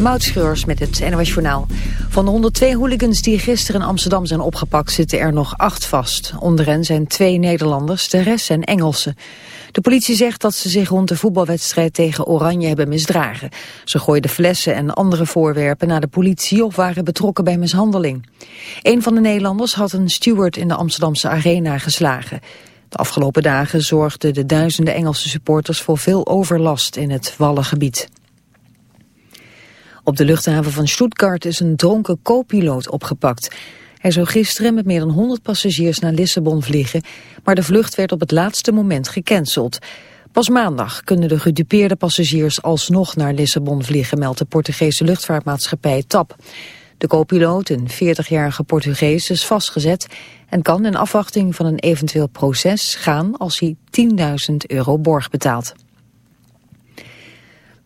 Moutschreurs met het NOS Journaal. Van de 102 hooligans die gisteren in Amsterdam zijn opgepakt... zitten er nog acht vast. Onder hen zijn twee Nederlanders, de rest zijn Engelsen. De politie zegt dat ze zich rond de voetbalwedstrijd tegen Oranje hebben misdragen. Ze gooiden flessen en andere voorwerpen naar de politie... of waren betrokken bij mishandeling. Een van de Nederlanders had een steward in de Amsterdamse arena geslagen. De afgelopen dagen zorgden de duizenden Engelse supporters... voor veel overlast in het Wallengebied. Op de luchthaven van Stuttgart is een dronken co-piloot opgepakt. Hij zou gisteren met meer dan 100 passagiers naar Lissabon vliegen, maar de vlucht werd op het laatste moment gecanceld. Pas maandag kunnen de gedupeerde passagiers alsnog naar Lissabon vliegen, meldt de Portugese luchtvaartmaatschappij TAP. De co-piloot, een 40-jarige Portugees, is vastgezet en kan in afwachting van een eventueel proces gaan als hij 10.000 euro borg betaalt.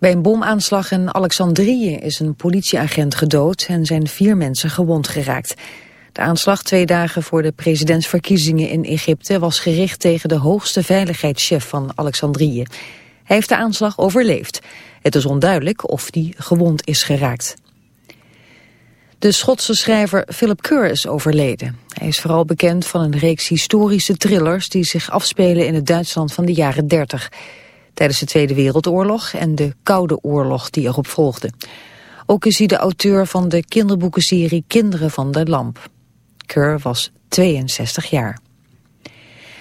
Bij een bomaanslag in Alexandrië is een politieagent gedood en zijn vier mensen gewond geraakt. De aanslag twee dagen voor de presidentsverkiezingen in Egypte was gericht tegen de hoogste veiligheidschef van Alexandrië. Hij heeft de aanslag overleefd. Het is onduidelijk of die gewond is geraakt. De Schotse schrijver Philip Kerr is overleden. Hij is vooral bekend van een reeks historische thrillers die zich afspelen in het Duitsland van de jaren 30 tijdens de Tweede Wereldoorlog en de Koude Oorlog die erop volgde. Ook is hij de auteur van de kinderboekenserie Kinderen van de Lamp. Keur was 62 jaar.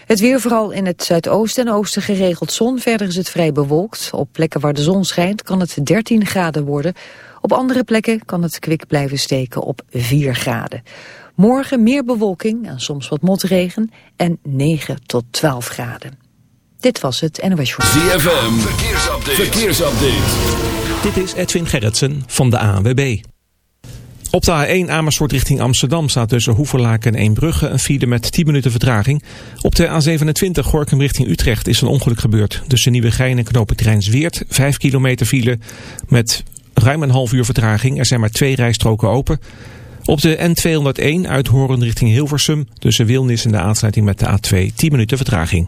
Het weer vooral in het zuidoosten en oosten geregeld zon. Verder is het vrij bewolkt. Op plekken waar de zon schijnt kan het 13 graden worden. Op andere plekken kan het kwik blijven steken op 4 graden. Morgen meer bewolking en soms wat motregen en 9 tot 12 graden. Dit was het NOS Show. ZFM, verkeersupdate. verkeersupdate. Dit is Edwin Gerritsen van de ANWB. Op de A1 Amersfoort richting Amsterdam staat tussen Hoeverlaken en Eembrugge een file met 10 minuten vertraging. Op de A27 Gorkum richting Utrecht is een ongeluk gebeurd. Tussen Nieuwegein en Knoopentrein Zweert 5 kilometer file met ruim een half uur vertraging. Er zijn maar twee rijstroken open. Op de N201 uit Horen richting Hilversum tussen Wilnis en de aansluiting met de A2 10 minuten vertraging.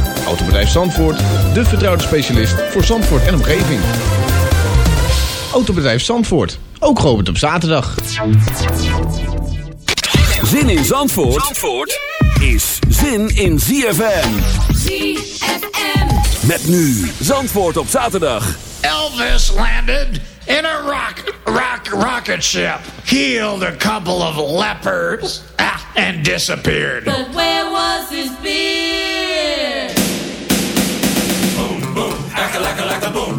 Autobedrijf Zandvoort, de vertrouwde specialist voor Zandvoort en omgeving. Autobedrijf Zandvoort, ook geopend op zaterdag. Zin in Zandvoort, Zandvoort is zin in ZFM. ZFM. Met nu Zandvoort op zaterdag. Elvis landed in a rock, rock, rocket ship. Healed a couple of lepers ah, and disappeared. But where was his beard? like a like a like a boom.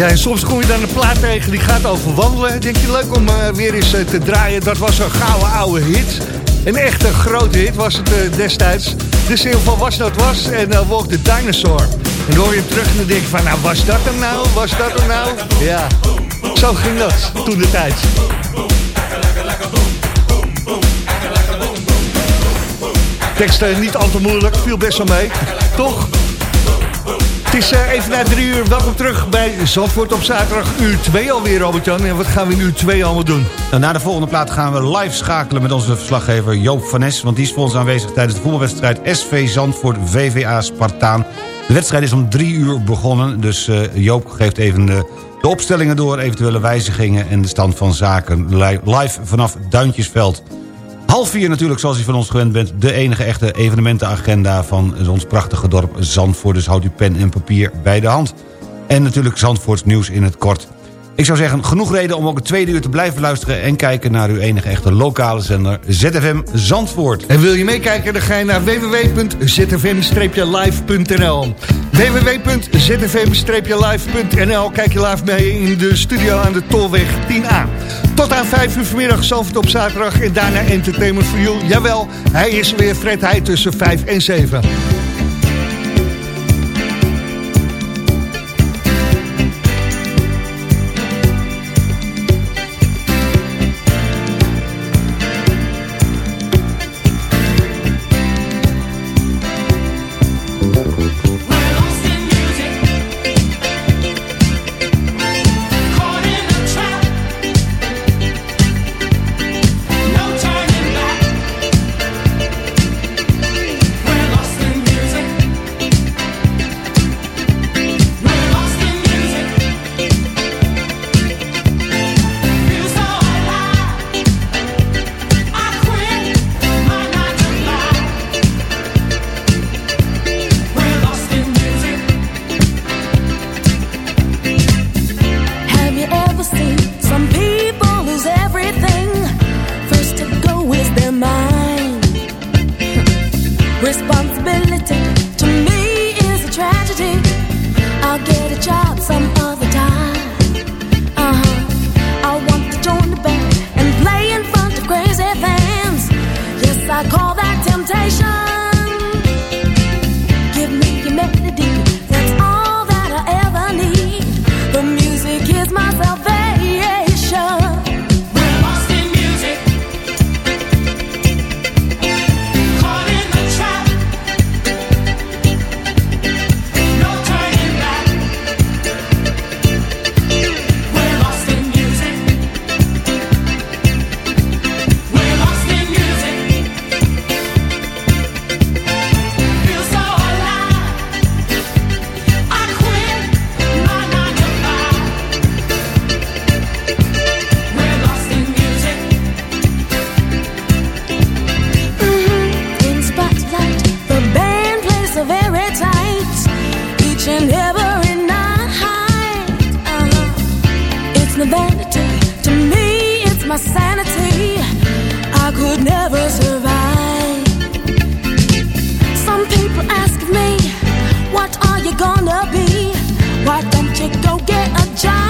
Ja, en soms kom je dan een plaat tegen die gaat over wandelen. Denk je leuk om eh, weer eens eh, te draaien. Dat was een gouden oude hit. Een echte grote hit was het eh, destijds. De single van Was Dat Was en uh, Walk the Dinosaur. En dan hoor je hem terug en dan denk je van, nou was dat hem nou? Was dat hem nou? Ja, zo ging dat toen de tijd. Teksten niet al te moeilijk, viel best wel mee. Toch? Het is uh, even na drie uur. Welkom terug bij Zandvoort op zaterdag uur 2 alweer, Robert-Jan. En wat gaan we nu 2 allemaal doen? Nou, na de volgende plaat gaan we live schakelen met onze verslaggever Joop van Nes. Want die is voor ons aanwezig tijdens de voetbalwedstrijd SV Zandvoort VVA Spartaan. De wedstrijd is om drie uur begonnen. Dus uh, Joop geeft even de, de opstellingen door, eventuele wijzigingen... en de stand van zaken live vanaf Duintjesveld. Half vier natuurlijk, zoals u van ons gewend bent... de enige echte evenementenagenda van ons prachtige dorp Zandvoort. Dus houdt u pen en papier bij de hand. En natuurlijk Zandvoorts nieuws in het kort. Ik zou zeggen, genoeg reden om ook het tweede uur te blijven luisteren... en kijken naar uw enige echte lokale zender ZFM Zandvoort. En wil je meekijken, dan ga je naar www.zfm-live.nl www.zfm-live.nl Kijk je live mee in de studio aan de Tolweg 10A. Tot aan 5 uur vanmiddag, Zandvoort op zaterdag... en daarna Entertainment for You. Jawel, hij is weer Fred Heij tussen 5 en 7. gonna be? Why don't you go get a job?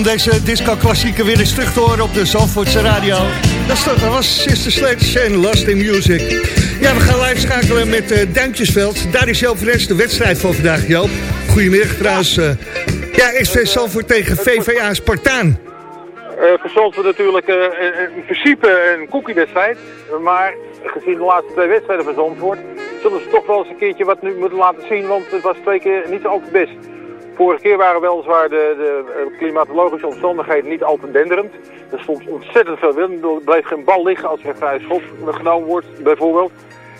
Om deze disco-klassieker weer eens terug te horen op de Zandvoortse radio. Dat, was Sister Sledge en Last in Music. Ja, we gaan live schakelen met uh, Duintjesveld. Daar is Joop Rens de wedstrijd van vandaag, Joop. Goedemiddag trouwens. Uh, ja, SV Zandvoort tegen VVA Spartaan. Uh, voor Zandvoort natuurlijk uh, in principe een cookiewedstrijd. Maar gezien de laatste twee wedstrijden van Zandvoort... zullen ze toch wel eens een keertje wat nu moeten laten zien. Want het was twee keer niet al te best. Vorige keer waren weliswaar de, de klimatologische omstandigheden niet al te denderend. Er stond ontzettend veel wind. Er bleef geen bal liggen als er een vrije schot genomen wordt, bijvoorbeeld.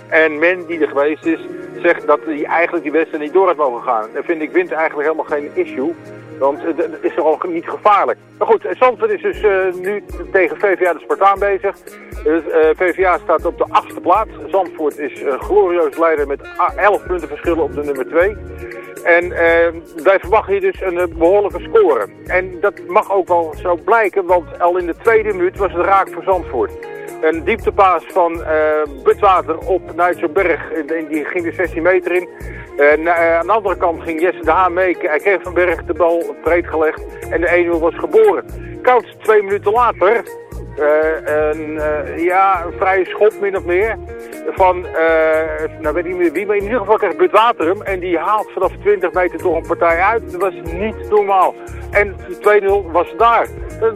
En men die er geweest is, zegt dat hij eigenlijk die wedstrijd niet door had mogen gaan. Dan vind ik wind eigenlijk helemaal geen issue. Want het is er al niet gevaarlijk. Maar goed, Zandvoort is dus uh, nu tegen VVA de Spartaan bezig. Dus, VVA staat op de achtste plaats. Zandvoort is glorieus leider met 11 punten verschillen op de nummer 2. En wij verwachten hier dus een behoorlijke score. En dat mag ook wel zo blijken, want al in de tweede minuut was het raak voor Zandvoort. Een dieptepaas van uh, Butwater op Nijtselberg, die ging de 16 meter in. Uh, aan de andere kant ging Jesse de Haan mee. Hij kreeg van Berg de bal breed gelegd en de 1-0 was geboren. Koud twee minuten later, een, ja, een vrije schop min of meer van, nou weet ik niet meer wie, maar in ieder geval kreeg Butwater hem. En die haalt vanaf 20 meter toch een partij uit. Dat was niet normaal. En 2-0 was daar.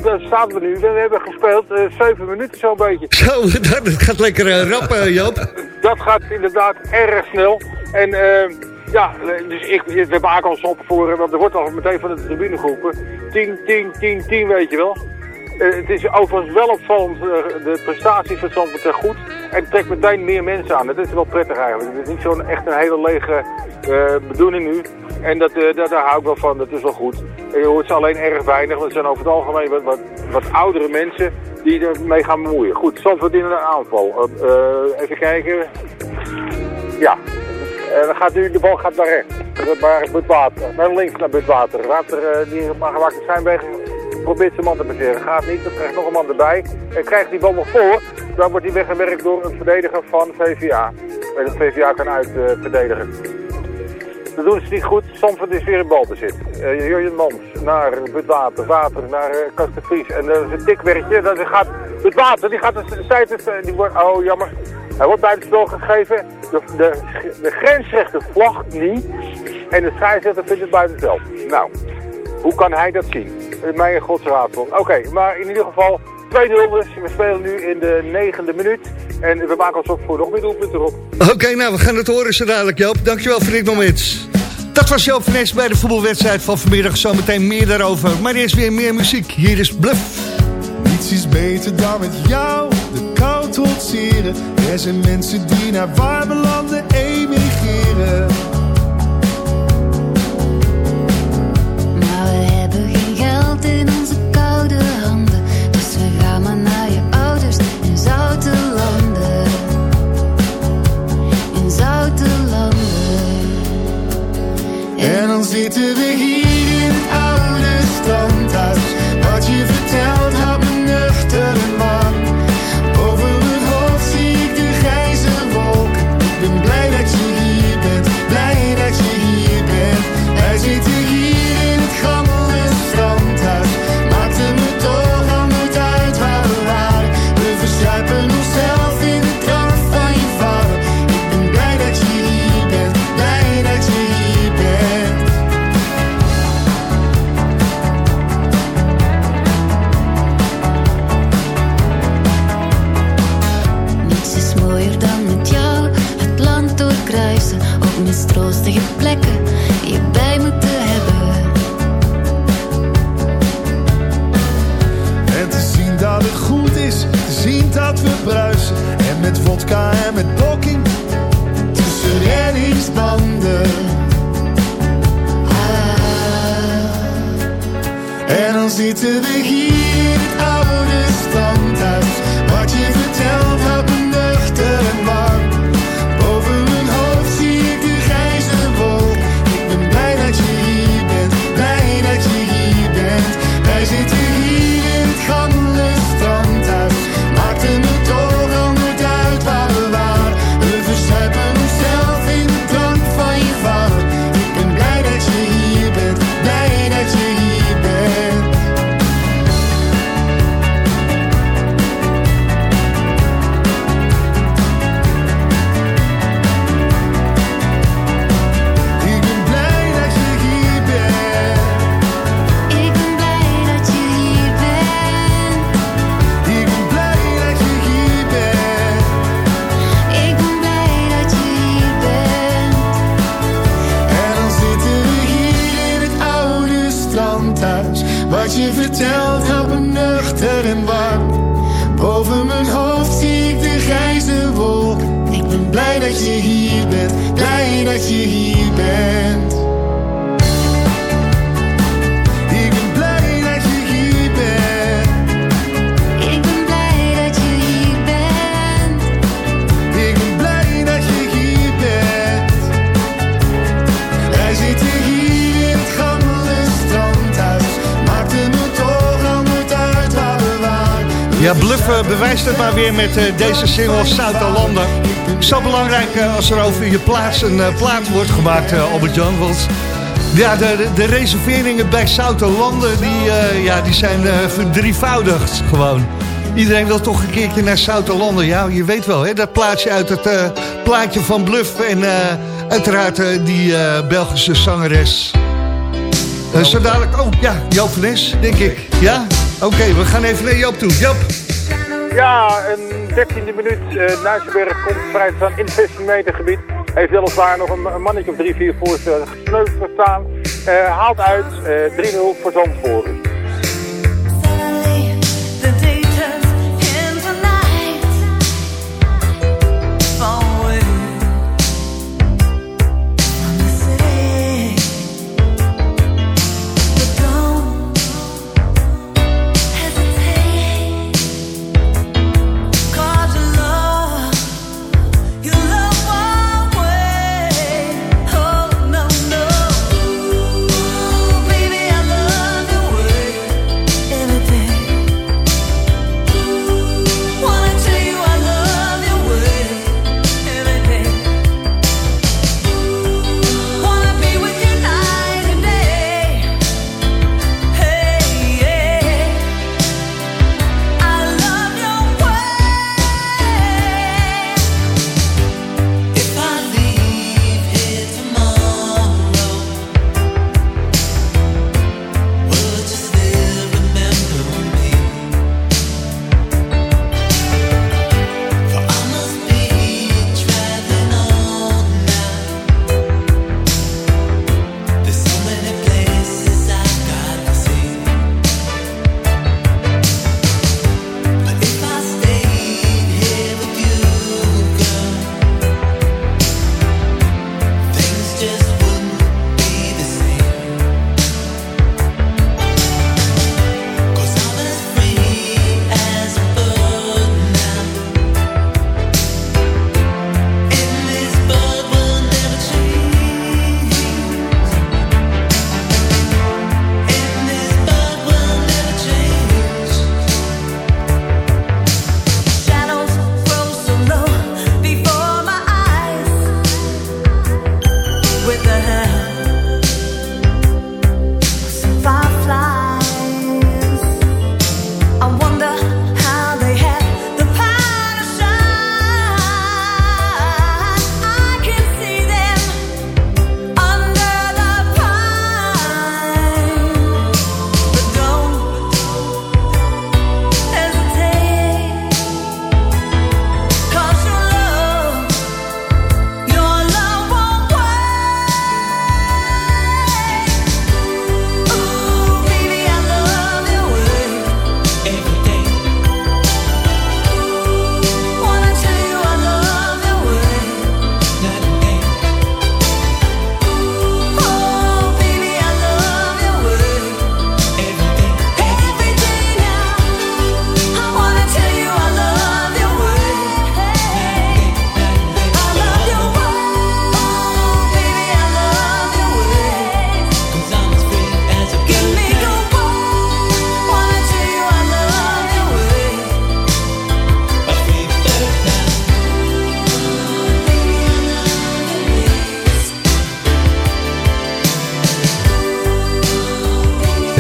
Daar staan we nu. We hebben gespeeld uh, 7 minuten zo'n beetje. Zo, dat gaat lekker uh, rap, uh, Joop. dat gaat inderdaad erg snel. En ja, dus ik, we hebben eigenlijk al voor, want er wordt al meteen van de tribune geroepen. 10, 10, 10, 10, weet je wel. Uh, het is overigens wel opvallend, uh, de prestaties van Zandvoort zijn goed. En het trekt meteen meer mensen aan. Dat is wel prettig eigenlijk. Het is niet zo'n echt een hele lege uh, bedoeling nu. En dat, dat, daar hou ik wel van, dat is wel goed. En je hoort ze alleen erg weinig, want het zijn over het algemeen wat, wat, oudere mensen die ermee gaan bemoeien. Goed, Zandvoort in een aanval. even kijken. Ja, dan gaat nu, de bal gaat naar rechts. Naar Butwater. Naar links naar Butwater. Water die maar gemaakt zijn wegen probeert zijn man te baseren. Gaat niet, dan krijgt nog een man erbij. En krijgt die bal nog voor, dan wordt hij weggewerkt door een verdediger van VVA. En het VVA kan uitverdedigen. Uh, dat doen ze niet goed. Zandvoort is weer in balbezit. Uh, Jurjen Mans naar Butwater, Water naar uh, Kastenvries. En dat is een dik werkje. Dat gaat, Butwater, die gaat de zijde, die wordt, oh jammer. Hij wordt bij het spel gegeven. De, de, de grensrechter vlagt niet. En de scheidsrechter vindt het buitenspel. Nou, hoe kan hij dat zien? Mijn godsraadsel. Oké, okay, maar in ieder geval 2-0 dus. We spelen nu in de negende minuut. En we maken ons op voor nog meer doelpunten erop. Oké, okay, nou we gaan het horen zo dadelijk Joop. Dankjewel voor dit moment. Dat was Joop van bij de voetbalwedstrijd van vanmiddag. Zometeen meer daarover. Maar eerst weer meer muziek. Hier is Bluff. Niets is beter dan met jou de kou trotseren. Er zijn mensen die naar warme landen emigreren. En dan zitten mistroostige plekken Ja, Bluff eh, bewijst het maar weer met eh, deze single Zuid-Landen. Zo belangrijk eh, als er over je plaats een plaat wordt gemaakt, Albert-Jan. Want ja, de, de- reserveringen bij Zuid-Landen die, ja, die zijn verdrievoudigd gewoon. Iedereen wil toch een keertje naar Zuid-Landen. Ja, je weet wel, hè, dat plaatje uit het plaatje van Bluff. En uiteraard die Belgische zangeres. Zo dadelijk, oh ja, Joop denk ik. Ja? Oké, we gaan even naar Joop toe. Joop. Ja, een 13e minuut. Uh, komt vrij staan in het 16 meter gebied. Heeft weliswaar nog een, mannetje op 3-4 voor staan. Uh, haalt uit uh, 3-0 voor Zandvoort.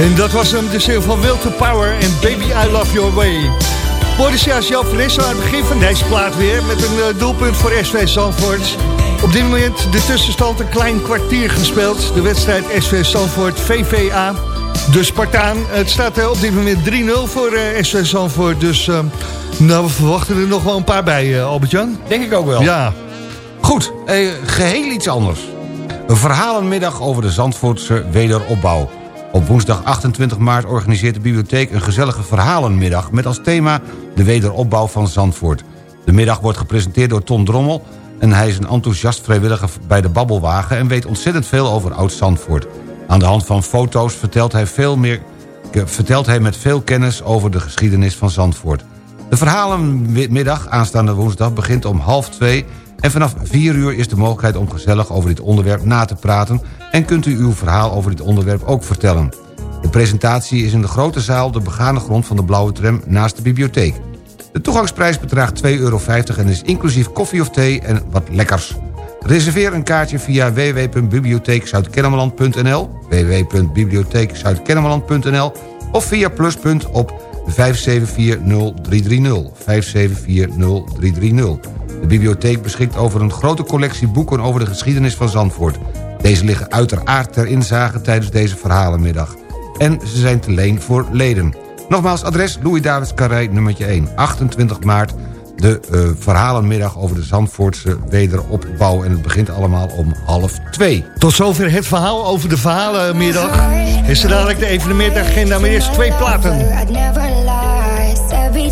En dat was hem, de zin van Will to Power en Baby I Love Your Way. Joop van Nissel aan het begin van deze plaat weer... met een eh, doelpunt voor SV Zandvoort. Op dit moment de tussenstand een klein kwartier gespeeld. De wedstrijd SV Zandvoort VVA. De Spartaan. Het staat eh, op dit moment 3-0 voor eh, SV Zandvoort. Dus eh, nou, we verwachten er nog wel een paar bij, eh, Albert-Jan. Denk ik ook wel. Ja. Goed, eh, geheel iets anders. Een verhalenmiddag over de Zandvoortse wederopbouw. Op woensdag 28 maart organiseert de bibliotheek een gezellige verhalenmiddag... met als thema de wederopbouw van Zandvoort. De middag wordt gepresenteerd door Ton Drommel... En hij is een enthousiast vrijwilliger bij de Babbelwagen... en weet ontzettend veel over Oud-Zandvoort. Aan de hand van foto's vertelt hij, veel meer, vertelt hij met veel kennis over de geschiedenis van Zandvoort. De verhalenmiddag aanstaande woensdag begint om half twee... en vanaf vier uur is de mogelijkheid om gezellig over dit onderwerp na te praten... en kunt u uw verhaal over dit onderwerp ook vertellen. De presentatie is in de grote zaal de begane grond van de Blauwe Tram naast de bibliotheek. De toegangsprijs bedraagt 2,50 euro en is inclusief koffie of thee en wat lekkers. Reserveer een kaartje via www.bibliotheekzuidkennemerland.nl www.bibliotheekzuidkennemerland.nl of via pluspunt op 5740330 5740330. De bibliotheek beschikt over een grote collectie boeken over de geschiedenis van Zandvoort. Deze liggen uiteraard ter inzage tijdens deze verhalenmiddag. En ze zijn te leen voor leden. Nogmaals, adres Louis Davids Carré, nummertje 1, 28 maart. De eh, verhalenmiddag over de Zandvoortse wederopbouw. En het begint allemaal om half twee. Tot zover het verhaal over de verhalenmiddag. Is er dadelijk de evenementagenda, maar eerst twee platen.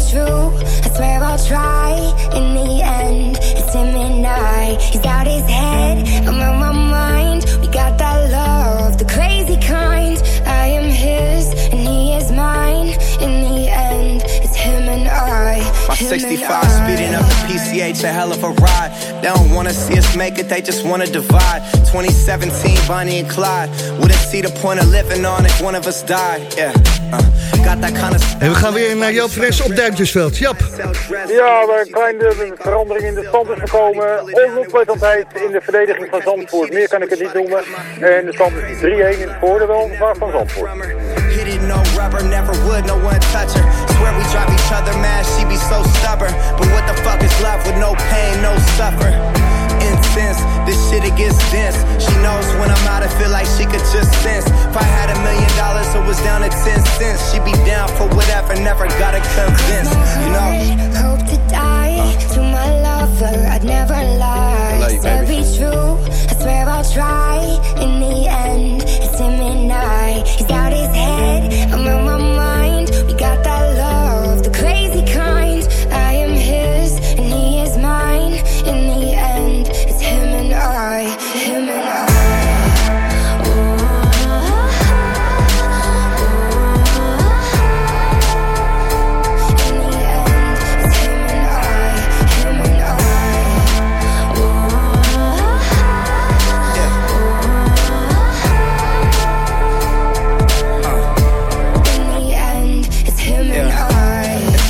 I'd never lie, said be true. I swear I'll try. In the end, it's him and I. He's out his head, I'm on my mind. We got that love, the crazy kind. I am his, and he is mine. In the end, it's him and I. My 65 I. speeding up the PCH, a hell of a ride. They don't wanna see us make it, they just wanna divide. 2017, Bonnie and Clyde. Wouldn't see the point of living on if one of us died. Yeah, uh, En we gaan weer naar Joop Fres op Duintjesveld. Jap. Ja, waar een kleine verandering in de stand is gekomen. Onoplettendheid in de verdediging van Zandvoort. Meer kan ik het niet noemen. En de stand is 3-1 in het voordeel van Zandvoort. No rubber, never would, no one touch her. Swear we drive each other mad, she be so stubborn. But what the fuck is love with no pain, no suffer? Incense, this shit it gets dense. She knows when I'm out, I feel like she could just sense. If I had a million dollars, it was down to 10 cents. She'd be down for whatever, never gotta convince, you know? Hope to die to my lover. I'd never lie. Love you, be true. I swear I'll try. In the end, it's him and I. He's out his head. I'm on my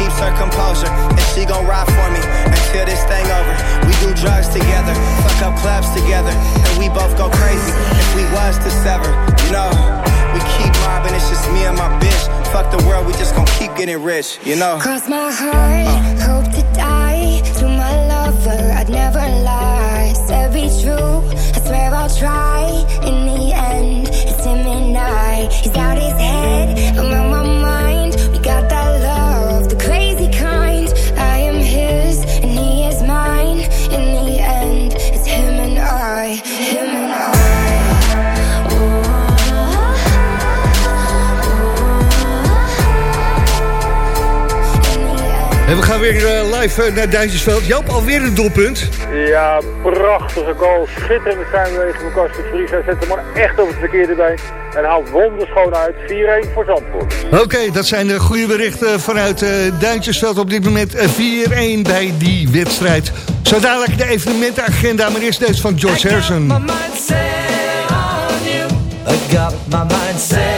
Keeps her composure, and she gon' ride for me until this thing over. We do drugs together, fuck up clubs together, and we both go crazy if we was to sever. You know, we keep mobbing, it's just me and my bitch. Fuck the world, we just gon' keep getting rich. You know. Cross my heart, uh. hope to die to my lover. I'd never lie, said be true. I swear I'll try. In the end, it's him and I. He's out his head, gaan weer eh, live eh, naar Duintjesveld. Joop, alweer een doelpunt. Ja, prachtige goal. Schitterende samenwerking van Kastje Vries. Hij zet hem maar echt op het verkeerde been. En haalt wonderschoon uit. 4-1 voor Zandvoort. Oké, dat zijn de goede berichten vanuit eh, Duintjesveld. Op dit moment eh, 4-1 bij die wedstrijd. Zo dadelijk de evenementenagenda, maar eerst deze van George Harrison. my mind set on you. I got my mind set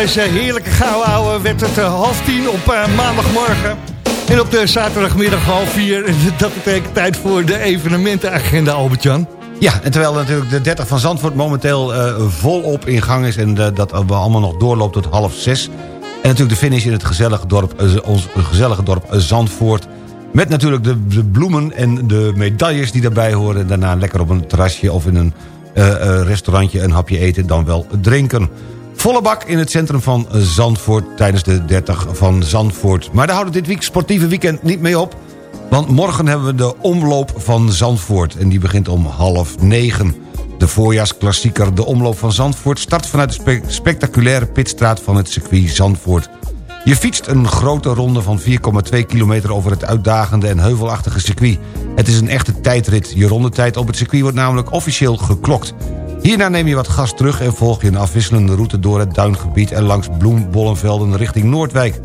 deze heerlijke gouden ouwe werd het eh, half tien op eh, maandagmorgen. En op de zaterdagmiddag half vier. Dat betekent tijd voor de evenementenagenda, Albert-Jan. Ja, en terwijl natuurlijk de 30 van Zandvoort momenteel eh, volop in gang is... en dat we allemaal nog doorloopt tot half zes... en natuurlijk de finish in het gezellige dorp, ons gezellige dorp Zandvoort... met natuurlijk de, de bloemen en de medailles die daarbij horen... en daarna lekker op een terrasje of in een restaurantje een hapje eten... dan wel drinken. Volle bak in het centrum van Zandvoort tijdens de 30 van Zandvoort. Maar daar houdt het dit week, sportieve weekend niet mee op... Want morgen hebben we de omloop van Zandvoort. En die begint om half negen. De voorjaarsklassieker De Omloop van Zandvoort... start vanuit de spe- spectaculaire pitstraat van het circuit Zandvoort. Je fietst een grote ronde van 4,2 kilometer... over het uitdagende en heuvelachtige circuit. Het is een echte tijdrit. Je rondetijd op het circuit wordt namelijk officieel geklokt. Hierna neem je wat gas terug en volg je een afwisselende route... door het duingebied en langs bloembollenvelden richting Noordwijk.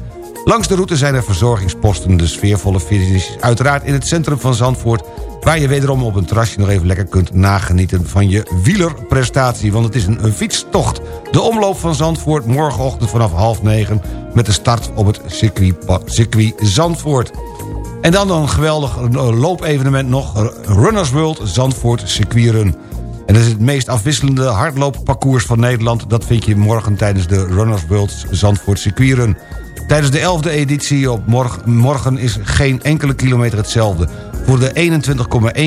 Langs de route zijn er verzorgingsposten. De sfeervolle finish is uiteraard in het centrum van Zandvoort... waar je wederom op een terrasje nog even lekker kunt nagenieten... van je wielerprestatie, want het is een, fietstocht. De omloop van Zandvoort morgenochtend vanaf half negen... met de start op het circuit, Zandvoort. En dan een geweldig loopevenement nog. Runners World Zandvoort Circuitrun. En is het meest afwisselende hardloopparcours van Nederland. Dat vind je morgen tijdens de Runners World Zandvoort Circuitrun. Tijdens de 11e editie op morgen, morgen is geen enkele kilometer hetzelfde. Voor de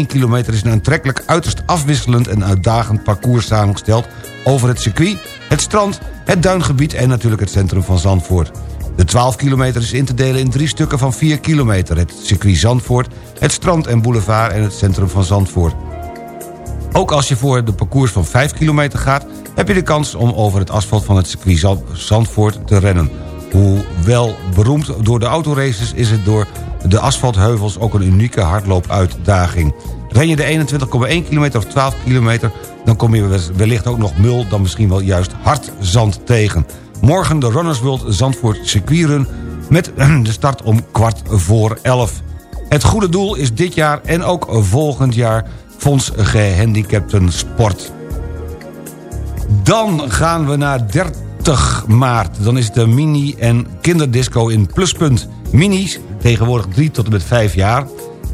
21,1 kilometer is een aantrekkelijk uiterst afwisselend en uitdagend parcours samengesteld over het circuit, het strand, het duingebied en natuurlijk het centrum van Zandvoort. De 12 kilometer is in te delen in drie stukken van 4 kilometer. Het circuit Zandvoort, het strand en boulevard en het centrum van Zandvoort. Ook als je voor de parcours van 5 kilometer gaat... heb je de kans om over het asfalt van het circuit Zand- Zandvoort te rennen. Hoewel beroemd door de autoraces... is het door de asfaltheuvels ook een unieke hardloopuitdaging. Ren je de 21,1 kilometer of 12 kilometer... dan kom je wellicht ook nog mul, dan misschien wel juist hard zand tegen. Morgen de Runners World Zandvoort circuitrun... met de start om kwart voor 11. Het goede doel is dit jaar en ook volgend jaar... Fonds Gehandicapten Sport. Dan gaan we naar 30 maart. Dan is het de mini- en kinderdisco in Pluspunt. Minis, tegenwoordig 3 tot en met 5 jaar.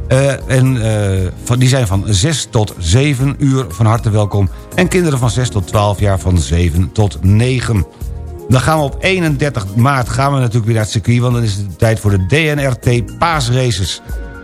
Eh, en eh, van, die zijn van 6 tot 7 uur van harte welkom. En kinderen van 6 tot 12 jaar van 7 tot 9. Dan gaan we op 31 maart gaan we natuurlijk weer naar het circuit... want dan is het tijd voor de DNRT Paasraces.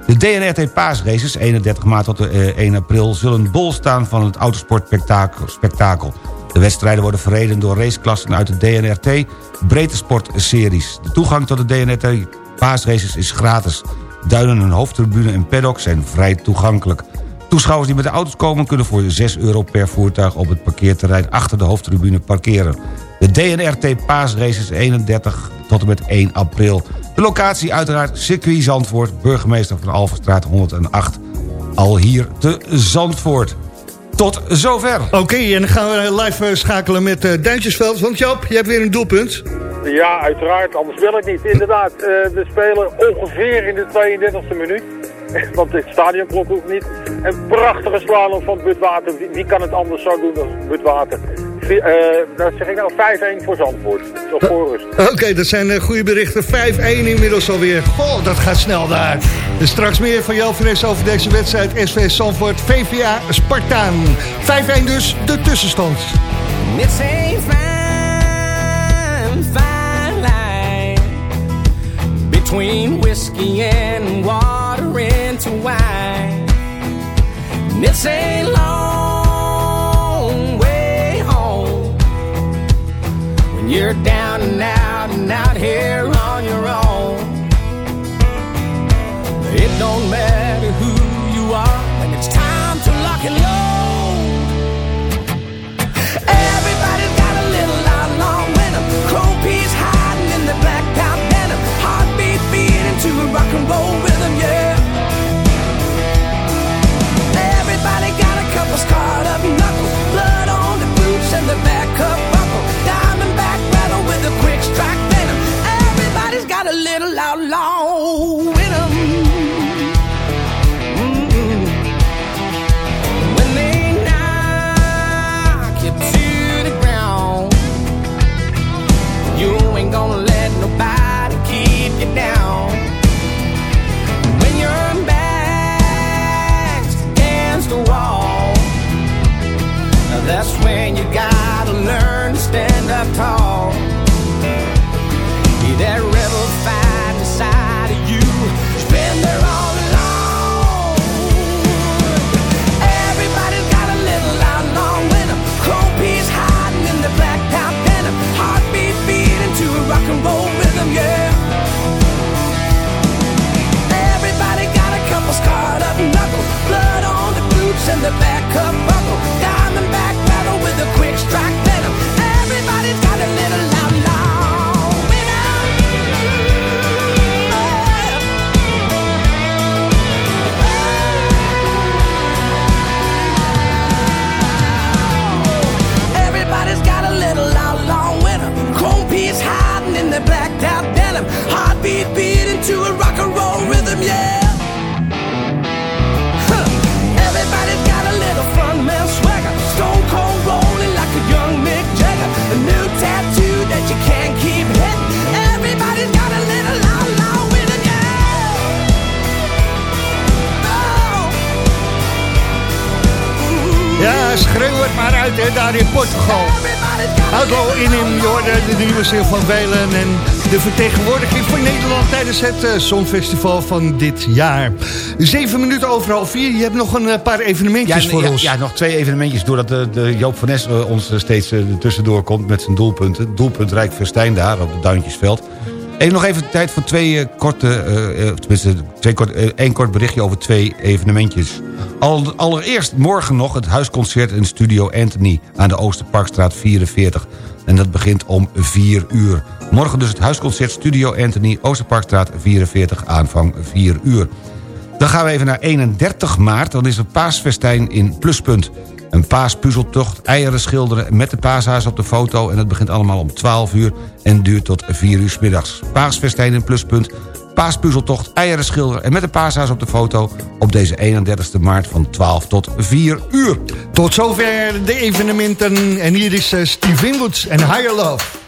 De DNRT Paasraces, 31 maart tot eh, 1 april... zullen bol staan van het autosportspektakel. De wedstrijden worden verreden door raceklassen uit de DNRT Breedte Sport Series. De toegang tot de DNRT Paasraces is gratis. Duinen, een hoofdtribune en paddock zijn vrij toegankelijk. Toeschouwers die met de auto's komen kunnen voor 6 euro per voertuig op het parkeerterrein achter de hoofdtribune parkeren. De DNRT Paasraces 31 tot en met 1 april. De locatie uiteraard circuit Zandvoort, burgemeester van Alverstraat 108. Al hier te Zandvoort. Tot zover. Oké, en dan gaan we live eh, schakelen met eh Duintjesveld. Want Joop, je hebt weer een doelpunt. Ja, uiteraard. Anders wil ik niet. Inderdaad, eh, we spelen ongeveer in de 32e minuut. Want het stadionklok hoeft niet. Een prachtige slalom van Butwater. Wie, wie kan het anders zo doen dan Butwater? Eh, dat zeg ik nou 5-1 voor Zandvoort. Of voor rust. Oké, dat zijn eh, goede berichten. 5-1 inmiddels alweer. Goh, dat gaat snel daar. Dus straks meer van jou, Fres, over deze wedstrijd. SV Zandvoort, VVA, Spartaan. 5-1 dus, de tussenstand. It's a fine, fine line between whiskey and water into wine. It's a long you're down and out and out here on your own. It don't matter schreeuw het maar uit, hè, daar in Portugal. Outlaw in in Jordan, de nieuwe zin van Welen... en de vertegenwoordiging van Nederland tijdens het eh, Songfestival van dit jaar. Zeven minuten over half vier. Je hebt nog een eh, paar evenementjes Ja, voor ja, ons. ja, nog twee evenementjes doordat de, de Joop van Nes eh, ons eh, steeds eh, tussendoor komt met zijn doelpunten. Doelpunt Rijk Verstijn daar op het Duintjesveld. En nog even tijd voor twee eh, korte, eh, eh, tenminste twee kort, één kort berichtje over twee evenementjes. Al, allereerst morgen nog het huisconcert in Studio Anthony aan de Oosterparkstraat 44. En dat begint om 4 uur. Morgen dus het huisconcert Studio Anthony, Oosterparkstraat 44, aanvang 4 uur. Dan gaan we even naar 31 maart. Dan is er paasfestijn in Pluspunt. Een paaspuzzeltocht, eieren schilderen met de paashaas op de foto... en dat begint allemaal om 12 uur en duurt tot 4 uur middags. Paasfestijn in Pluspunt, paaspuzzeltocht, eieren schilderen... en met de paashaas op de foto op deze 31 maart van 12 tot 4 uur. Tot zover de evenementen. En hier is eh, Steve Winwoods en Higher Love.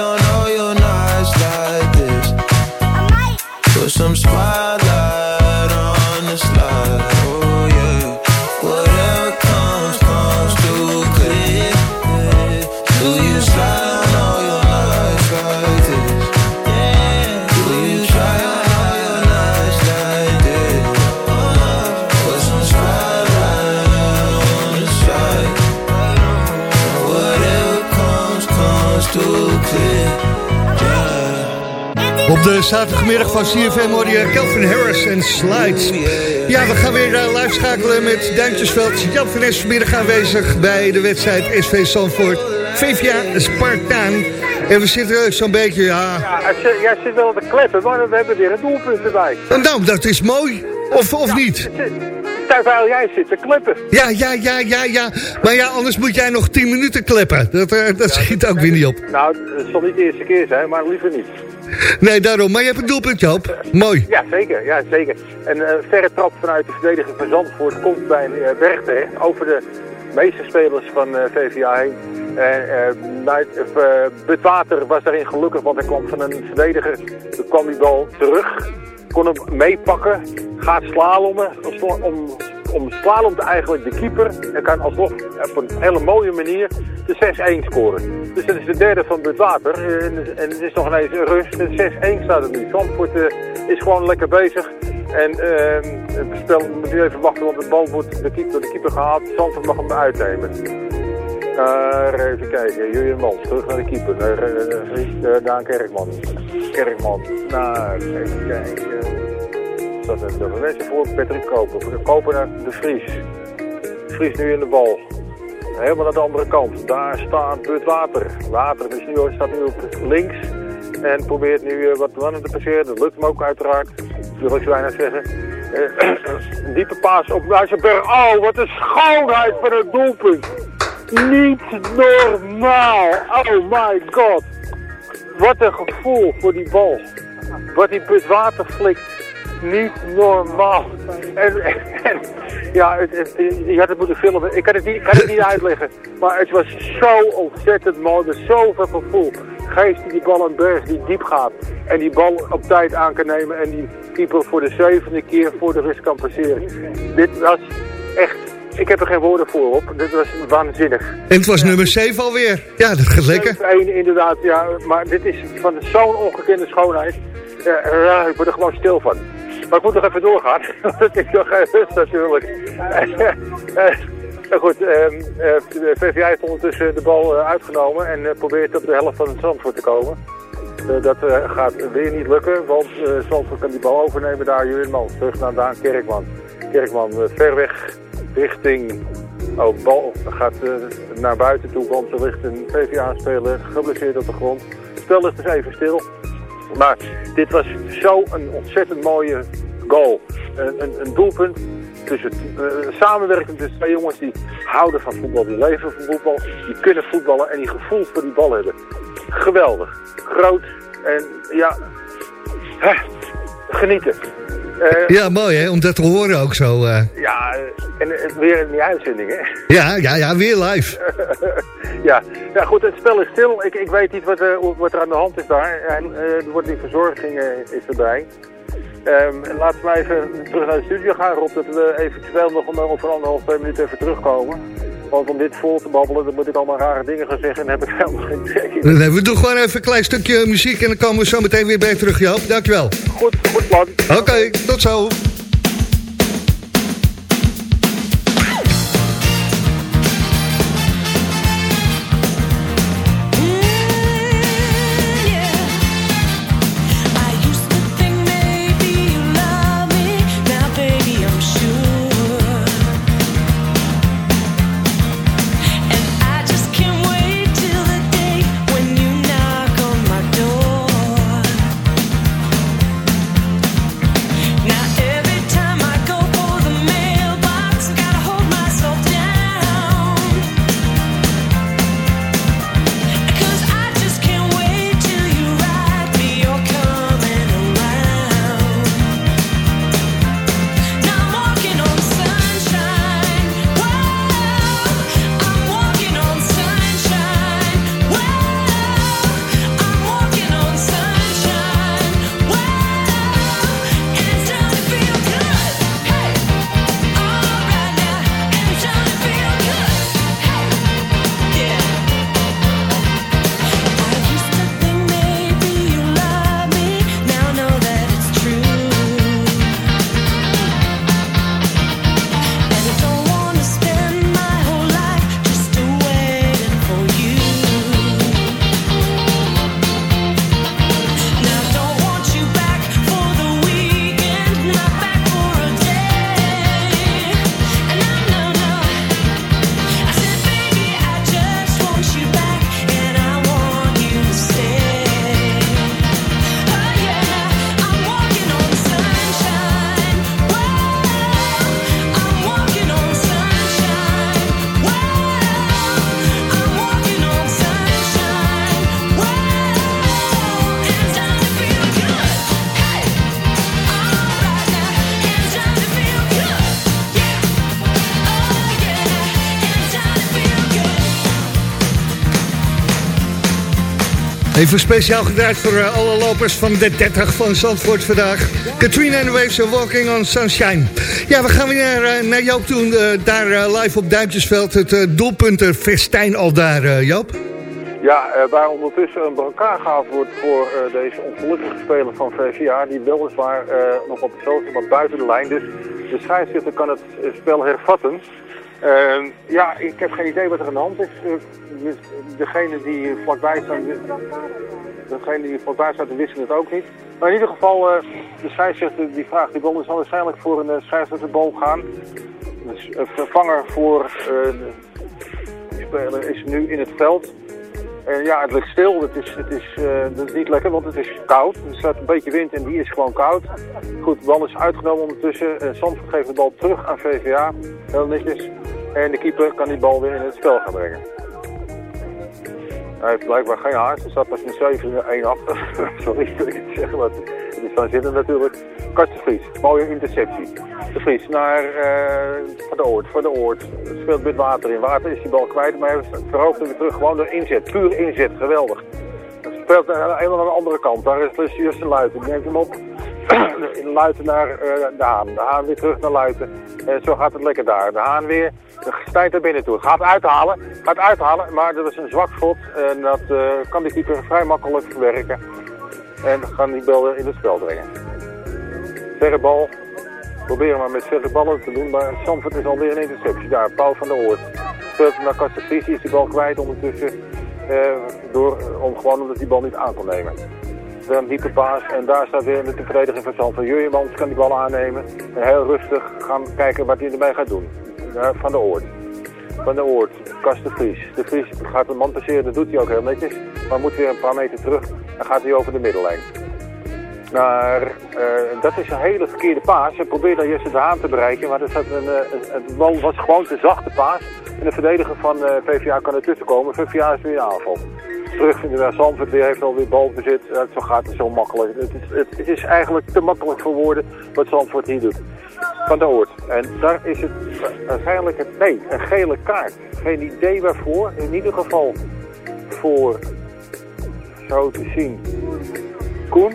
some spotlight Op de zaterdagmiddag van CFM hoor je Kelvin Harris en Slides. Ja, we gaan weer eh, live schakelen met Duintjesveld. Jan van Es vanmiddag aanwezig bij de wedstrijd SV Zandvoort. VVA Spartaan. En we zitten zo'n beetje, ja... Ja, jij zit wel te kleppen, maar we hebben weer een doelpunt erbij. Nou, dat is mooi. Of, of niet? Terwijl jij zit te kleppen. Ja, ja, ja, ja, ja. Maar ja, anders moet jij nog 10 minuten kleppen. Dat, eh, dat schiet ook weer niet op. Nou, het zal niet de eerste keer zijn, maar liever niet. Nee, daarom. Maar je hebt een doelpunt, Joop. Mooi. Ja, zeker. Ja, zeker. Een eh, verre trap vanuit de verdediger van Zandvoort komt bij een uh, berg terecht. Over de meeste spelers van eh, VVA heen. En eh nou, eh, Butwater was daarin gelukkig, want hij kwam van een verdediger. Toen kwam die bal terug. Kon hem meepakken. Gaat slalommen. Om, om, om slalomt eigenlijk de keeper. En kan alsnog op een hele mooie manier de 6-1 scoren. Dus dat is de derde van Butwater. En, en het is nog ineens rust. De 6-1 staat er nu. Zandvoort eh, is gewoon lekker bezig. En ehm, het spel moet nu even wachten, want de bal wordt de keeper, door de keeper gehaald. Zandvoort mag hem uitnemen. Even kijken, Julian Mans, terug naar de keeper. Naar eh, eh, Daan Kerkman. Kerkman, naar, even kijken. Er staat een Doverwetse voor Patrick Koper. Koper naar de Vries. De Vries nu in de bal. Helemaal naar de andere kant. Daar staat Bud Water. Water is nu, staat nu op links. En probeert nu eh, wat mannen te passeren. Dat lukt hem ook uiteraard. Wil ik zo bijna zeggen. Diepe paas op Muizenberg. Oh, wat een schoonheid van het doelpunt. Niet normaal. Oh my god. Wat een gevoel voor die bal. Wat die Water flikt. Niet normaal. En, en ja, het, je had het moeten filmen. Ik kan het niet, kan het niet uitleggen. Maar het was zo ontzettend mooi. Met zoveel gevoel. Geest die die bal aan berg die diep gaat. En die bal op tijd aan kan nemen. En die keeper voor de zevende keer voor de rust kan passeren. Dit was echt... Ik heb er geen woorden voor op. Dit was waanzinnig. En het was nummer 7 alweer. Ja, dat gaat lekker. 7-1 inderdaad, ja. Maar dit is van zo'n ongekende schoonheid. Ja, ik word er gewoon stil van. Maar ik moet nog even doorgaan. want Het is nog geen rust natuurlijk. Nou goed, ehm, de VVI heeft ondertussen de bal uitgenomen en probeert op de helft van het Zandvoort te komen. Dat gaat weer niet lukken, want Zandvoort kan die bal overnemen daar. Jurinman terug naar Daan Kerkman. Kerkman ver weg richting... Oh, bal gaat eh, naar buiten toe, want er ligt een PvdA-speler geblesseerd op de grond. Het spel ligt dus even stil. Maar dit was zo een ontzettend mooie goal. Een, een, een doelpunt tussen uh, samenwerking tussen twee jongens die houden van voetbal, die leven van voetbal, die kunnen voetballen en die gevoel voor die bal hebben. Geweldig. Groot en ja, genieten. Uh, ja, mooi hè, om dat te horen ook zo. Uh... Ja, en uh, weer in die uitzending hè. Ja, ja, ja, weer live. ja. ja, goed, het spel is stil. Ik, ik weet niet wat, wat er aan de hand is daar. En, er wordt die verzorging is erbij. Um, en laten we even terug naar de studio gaan, Rob, dat we eventueel nog om over anderhalf, twee minuten even terugkomen. Want om dit vol te babbelen, dan moet ik allemaal rare dingen gaan zeggen en heb ik helemaal geen trek in. Nee, we doen gewoon even een klein stukje muziek en dan komen we zo meteen weer bij je terug, Joop. Dankjewel. Goed, goed plan. Oké, okay, tot zo. Even speciaal gedraaid voor uh, alle lopers van de 30 van Zandvoort vandaag. Katrina the Waves Walking on Sunshine. Ja, we gaan weer naar, uh, naar Joop toe. Uh, daar live op Duintjesveld. Het doelpuntenfestijn al daar, Joop. Ja, waar ondertussen een elkaar gehaald wordt voor deze ongelukkige speler van VVA. Die weliswaar nog op het veld maar buiten de lijn. Dus de scheidsrechter kan het spel hervatten. Uh, ja, ik heb geen idee wat er aan de hand is. Uh, degene die vlakbij staan, degene die vlakbij staat, wisten het ook niet. Maar in ieder geval, uh, de scheidsrechter die vraagt die bal zal waarschijnlijk voor een uh, scheidsrechterbal gaan. Dus een vervanger voor de speler is nu in het veld. En ja, het ligt stil. Het is, het is, dat is niet lekker, want het is koud. Er staat een beetje wind en die is gewoon koud. Goed, de bal is uitgenomen ondertussen. Uh, Zandvoort geeft de bal terug aan VVA. Heel netjes. En de keeper kan die bal weer in het spel gaan brengen. Hij heeft blijkbaar geen haast. Er staat pas een 7 1 achter. Sorry dat ik het zeg, maar het is zitten natuurlijk. Kast de Vries, mooie interceptie. De Vries naar uh, van de Oort, van de Oort. Speelt met water in. Water is die bal kwijt, maar hij verhoogt hem weer terug. Gewoon door inzet, puur inzet, geweldig. Speelt helemaal aan de andere kant. Daar is Justin Luiten. Neemt hem op. Naar uh, de Haan. De Haan weer terug naar Luiten. En zo gaat het lekker daar. De Haan weer stijgt naar binnen toe. Gaat uithalen. Gaat uithalen. Maar dat is een zwak schot. En dat uh, kan de keeper vrij makkelijk verwerken. En gaan die bal in het spel brengen. Verre bal. Proberen maar met verre ballen te doen. Maar Sanford is alweer een interceptie. Daar, Paul van der Oort. Speelt naar Kastefries. Is die bal kwijt ondertussen. Uh, door, om, gewoon omdat die bal niet aan kon nemen. Dan paas. En daar staat weer de verdediger van Zandvoort. Jurjemans kan die bal aannemen. En heel rustig gaan kijken wat hij ermee gaat doen. Van de Oort. Van de Oort. Kast de Vries. De Vries gaat een man passeren. Dat doet hij ook heel netjes. Maar moet weer een paar meter terug. Dan gaat hij over de middellijn. Maar eh, dat is een hele verkeerde paas. Hij dan Jesse de Haan te bereiken, maar zat een, eh, een bal was gewoon te zachte paas. En de verdediger van eh, VVA kan ertussen komen. VVA is weer aanval. Terug vinden we Zandvoort weer, heeft alweer balbezit. Zo gaat het zo makkelijk. Het is, het, is eigenlijk te makkelijk voor woorden wat Zandvoort hier doet. Van de Oort. En daar is het waarschijnlijk het, nee, een gele kaart. Geen idee waarvoor. In ieder geval voor, zo te zien, Koen.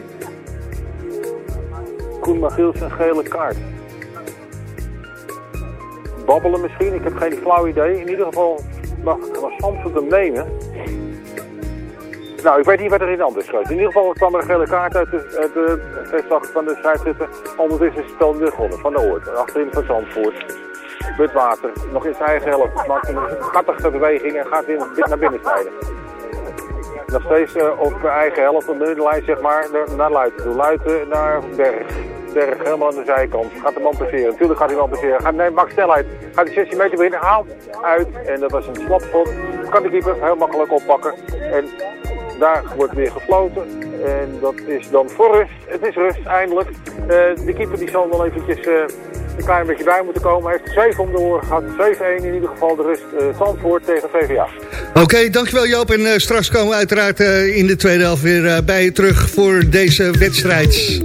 Koen Magiels een gele kaart. Babbelen misschien, ik heb geen flauw idee. In ieder geval mag Zandvoort hem nemen. Nou, ik weet niet wat er in anders. In ieder geval kwam er een gele kaart uit de, uit de van de scheidsrechter. Ondertussen is het spel weer gewonnen van de Oort. Achterin van Zandvoort. Butwater, nog in zijn eigen helft. Maakt een schattige beweging en gaat weer naar binnen snijden. Nog steeds eh, op eigen helft, op de zeg maar, naar- Luiten toe. Luiten naar Berg. Berg helemaal aan de zijkant. Gaat de man passeren. Natuurlijk gaat hij wel passeren. Gaat, nee, maakt snelheid. Gaat die 16 meter binnen, haalt uit. En dat was een slapschot. Kan de keeper heel makkelijk oppakken. En daar wordt weer gefloten. En dat is dan voor rust. Het is rust, eindelijk. Eh, de keeper die zal wel eventjes eh, een klein beetje bij moeten komen. Hij heeft 7 om de oren gehad. 7-1 in ieder geval de rust. eh Zandvoort tegen VVA. Oké, dankjewel Joop. En straks komen we uiteraard in de tweede helft weer bij je terug voor deze wedstrijd.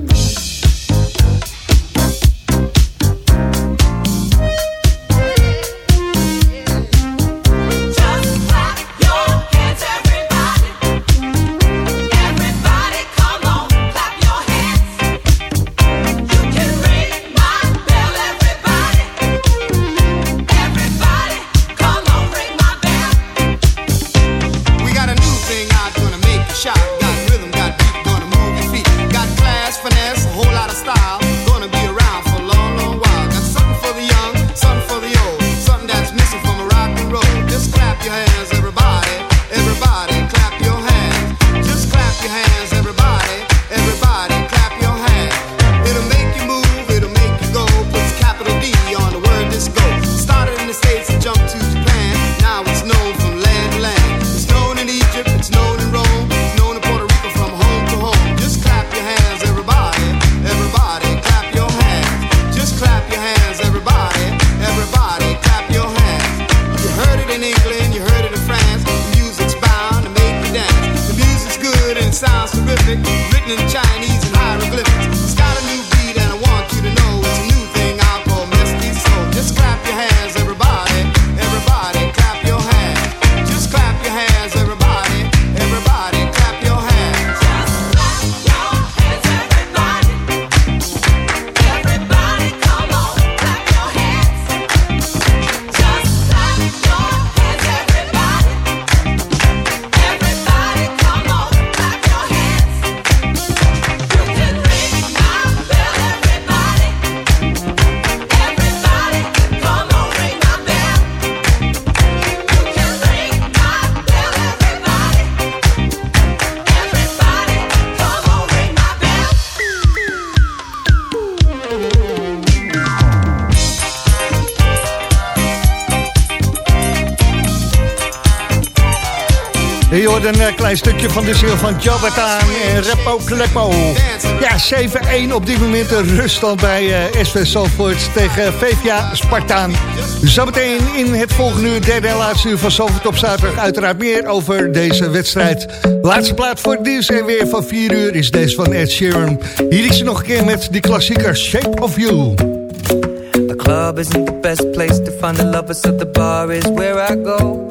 Een klein stukje van de ziel van Jobbertaan en Repo Kleppo. Ja, 7-1 op dit moment de ruststand bij eh SV Zandvoort tegen VVA Spartaan. Zometeen in het volgende uur, derde en laatste uur van Zandvoort op zaterdag... uiteraard meer over deze wedstrijd. Laatste plaat voor het en weer van 4 uur is deze van Ed Sheeran. Hier is ze nog een keer met die klassieker Shape of You. The club isn't the best place to find the lovers, so the bar is where I go.